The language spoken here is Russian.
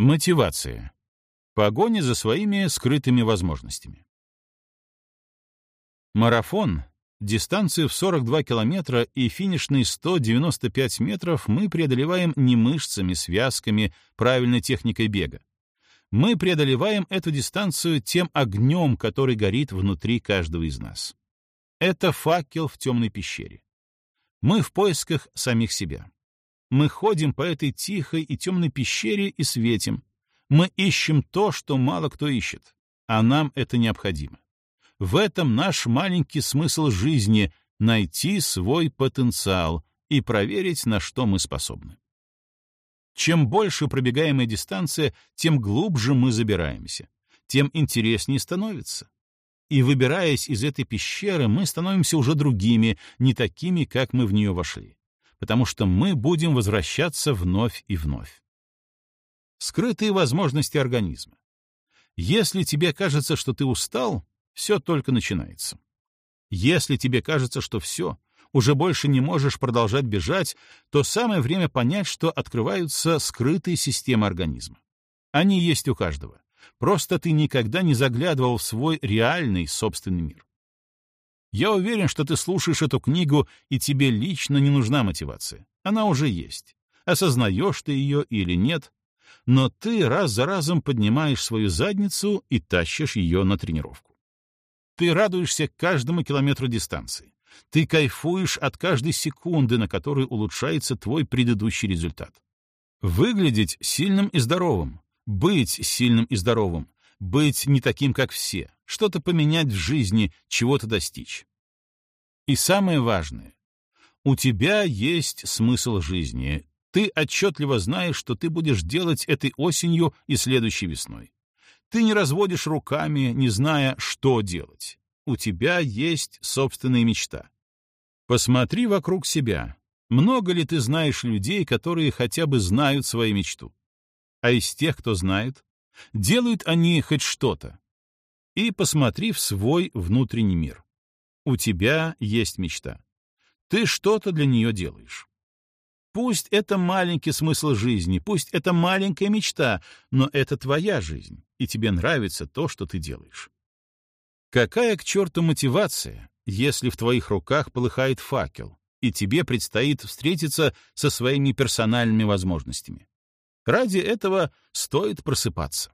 Мотивация. Погоня за своими скрытыми возможностями. Марафон, дистанцию в 42 километра и финишные 195 метров мы преодолеваем не мышцами, связками, правильной техникой бега. Мы преодолеваем эту дистанцию тем огнем, который горит внутри каждого из нас. Это факел в темной пещере. Мы в поисках самих себя. Мы ходим по этой тихой и темной пещере и светим. Мы ищем то, что мало кто ищет, а нам это необходимо. В этом наш маленький смысл жизни — найти свой потенциал и проверить, на что мы способны. Чем больше пробегаемая дистанция, тем глубже мы забираемся, тем интереснее становится. И выбираясь из этой пещеры, мы становимся уже другими, не такими, как мы в нее вошли потому что мы будем возвращаться вновь и вновь. Скрытые возможности организма. Если тебе кажется, что ты устал, все только начинается. Если тебе кажется, что все, уже больше не можешь продолжать бежать, то самое время понять, что открываются скрытые системы организма. Они есть у каждого. Просто ты никогда не заглядывал в свой реальный собственный мир. Я уверен, что ты слушаешь эту книгу, и тебе лично не нужна мотивация. Она уже есть. Осознаешь ты ее или нет, но ты раз за разом поднимаешь свою задницу и тащишь ее на тренировку. Ты радуешься каждому километру дистанции. Ты кайфуешь от каждой секунды, на которой улучшается твой предыдущий результат. Выглядеть сильным и здоровым, быть сильным и здоровым, быть не таким, как все, что-то поменять в жизни, чего-то достичь. И самое важное, у тебя есть смысл жизни. Ты отчетливо знаешь, что ты будешь делать этой осенью и следующей весной. Ты не разводишь руками, не зная, что делать. У тебя есть собственная мечта. Посмотри вокруг себя. Много ли ты знаешь людей, которые хотя бы знают свою мечту? А из тех, кто знает, Делают они хоть что-то. И посмотри в свой внутренний мир. У тебя есть мечта. Ты что-то для нее делаешь. Пусть это маленький смысл жизни, пусть это маленькая мечта, но это твоя жизнь, и тебе нравится то, что ты делаешь. Какая к черту мотивация, если в твоих руках полыхает факел, и тебе предстоит встретиться со своими персональными возможностями? Ради этого стоит просыпаться.